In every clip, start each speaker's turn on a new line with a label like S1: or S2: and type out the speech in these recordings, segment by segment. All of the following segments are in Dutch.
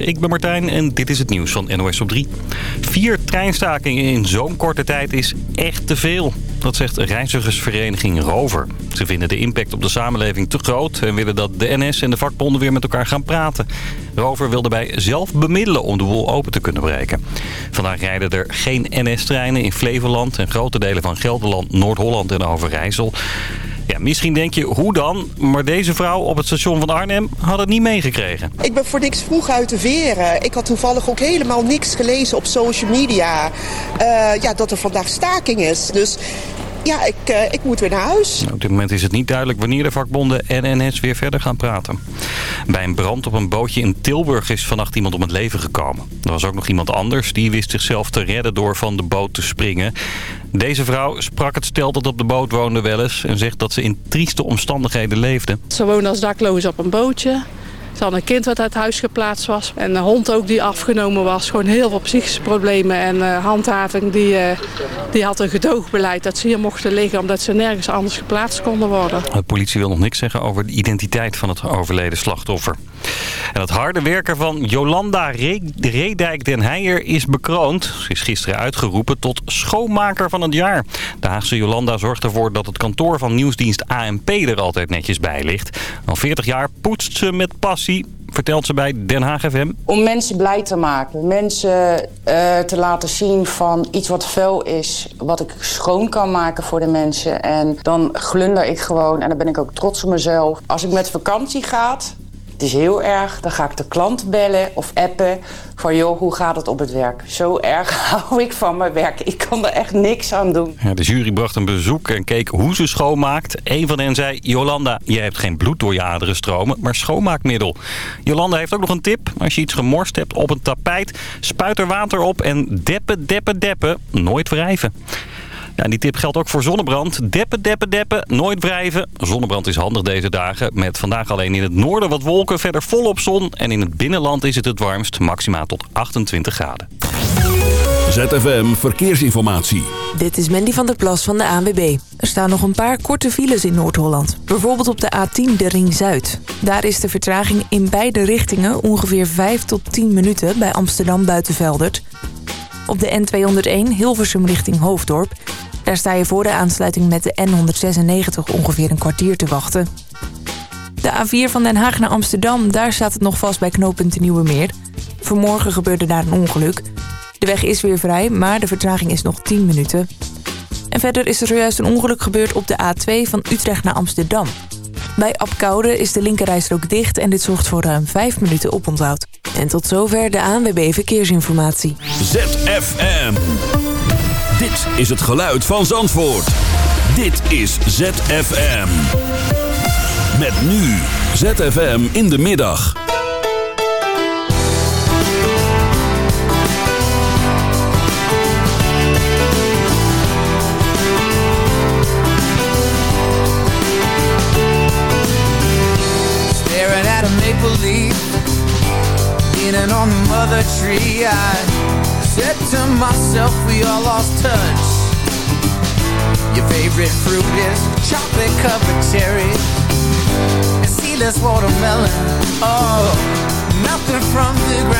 S1: Ik ben Martijn en dit is het nieuws van NOS op 3. Vier treinstakingen in zo'n korte tijd is echt te veel. Dat zegt reizigersvereniging Rover. Ze vinden de impact op de samenleving te groot... en willen dat de NS en de vakbonden weer met elkaar gaan praten. Rover wil daarbij zelf bemiddelen om de boel open te kunnen breken. Vandaag rijden er geen NS-treinen in Flevoland... en grote delen van Gelderland, Noord-Holland en Overijssel... Ja, misschien denk je, hoe dan? Maar deze vrouw op het station van Arnhem had het niet meegekregen.
S2: Ik ben voor niks vroeg uit de veren. Ik had toevallig ook helemaal niks gelezen op social media. Uh, ja, dat er vandaag staking is. Dus ja, ik, uh, ik moet weer naar huis.
S1: Op dit moment is het niet duidelijk wanneer de vakbonden en NS weer verder gaan praten. Bij een brand op een bootje in Tilburg is vannacht iemand om het leven gekomen. Er was ook nog iemand anders die wist zichzelf te redden door van de boot te springen. Deze vrouw sprak het stel dat op de boot woonde wel eens... en zegt dat ze in trieste omstandigheden leefde.
S3: Ze woonde als dakloos op een bootje. Had een kind wat uit huis geplaatst was. En een hond ook die afgenomen was. Gewoon heel veel psychische problemen. En uh, handhaving die, uh, die had een gedoogbeleid dat ze hier mochten liggen... omdat ze nergens anders geplaatst konden worden.
S1: De politie wil nog niks zeggen over de identiteit van het overleden slachtoffer. En het harde werken van Jolanda Redijk den Heijer is bekroond. Ze is gisteren uitgeroepen tot schoonmaker van het jaar. De Haagse Jolanda zorgt ervoor dat het kantoor van nieuwsdienst ANP er altijd netjes bij ligt. Al 40 jaar poetst ze met passie vertelt ze bij Den Haag FM.
S4: Om mensen blij te maken. Mensen uh, te laten zien van iets wat vuil is. Wat ik schoon kan maken voor de mensen. En dan glunder ik gewoon. En dan ben ik ook trots op mezelf. Als ik met vakantie ga, is heel erg. Dan ga ik de klant bellen of appen van joh, hoe gaat het op het werk? Zo erg hou ik van mijn werk. Ik kan er echt niks aan doen.
S1: Ja, de jury bracht een bezoek en keek hoe ze schoonmaakt. Een van hen zei, Jolanda, je hebt geen bloed door je aderen stromen, maar schoonmaakmiddel. Jolanda heeft ook nog een tip. Als je iets gemorst hebt op een tapijt, spuit er water op en deppen, deppen, deppen. Nooit wrijven. Ja, die tip geldt ook voor zonnebrand. Deppen, deppen, deppen, nooit wrijven. Zonnebrand is handig deze dagen. Met vandaag alleen in het noorden wat wolken, verder volop zon. En in het binnenland is het het warmst, maximaal tot 28 graden.
S5: ZFM Verkeersinformatie.
S6: Dit is Mandy van der Plas van de ANWB. Er staan nog een paar korte files in Noord-Holland. Bijvoorbeeld op de A10, de Ring Zuid. Daar is de vertraging in beide richtingen ongeveer 5 tot 10 minuten bij Amsterdam Buitenveldert. Op de N201 Hilversum richting Hoofddorp. Daar sta je voor de aansluiting met de N196 ongeveer een kwartier te wachten. De A4 van Den Haag naar Amsterdam, daar staat het nog vast bij knooppunt Nieuwe Meer. Vanmorgen gebeurde daar een ongeluk. De weg is weer vrij, maar de vertraging is nog 10 minuten. En verder is er zojuist een ongeluk gebeurd op de A2 van Utrecht naar Amsterdam. Bij Apkoude is de linkerrijstrook dicht en dit zorgt voor ruim 5 minuten oponthoud. En tot zover de ANWB Verkeersinformatie.
S5: ZFM. Dit is het geluid van Zandvoort. Dit is ZFM. Met nu ZFM in de middag.
S7: Staring at a maple leaf Leaning on the mother tree I said to myself we all lost touch. Your favorite fruit is chocolate covered cherries And seedless watermelon. Oh, nothing from the ground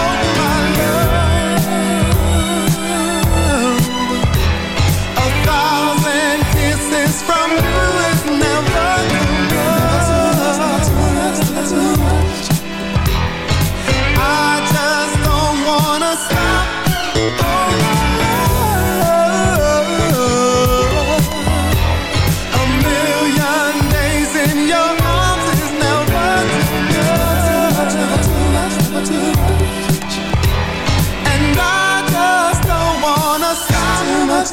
S8: Oh, my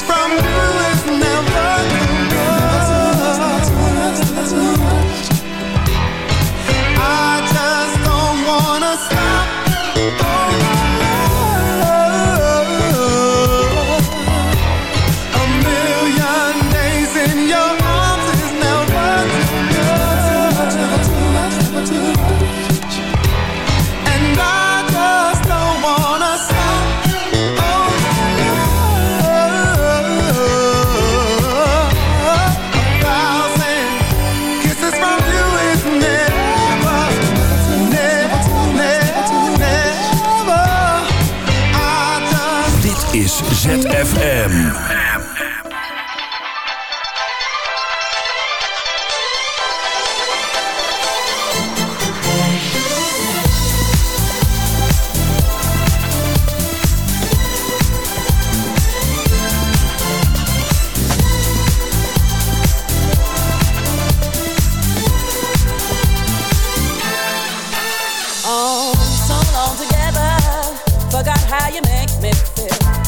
S8: From you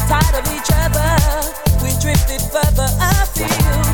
S9: Tired of each other,
S10: we drifted further afield.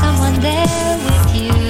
S10: someone there with you.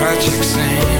S5: tragic scene.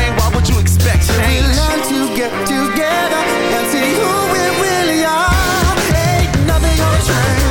S11: Why expect change?
S12: We learn to get together and see who we really are. Ain't nothing gonna change.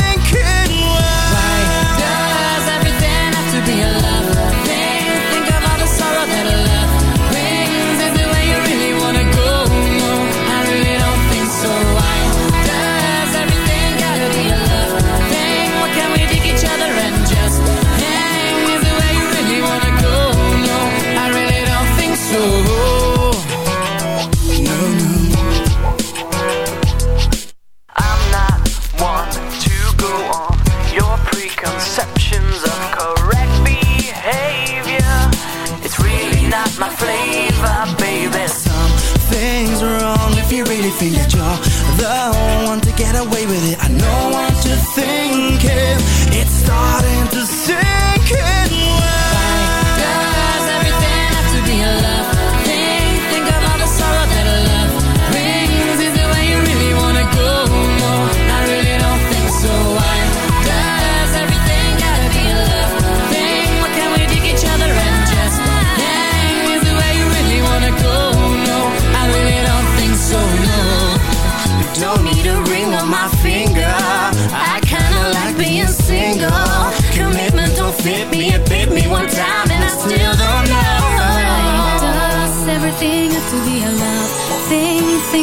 S7: away with it. I know what you're thinking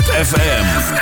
S5: ZFM.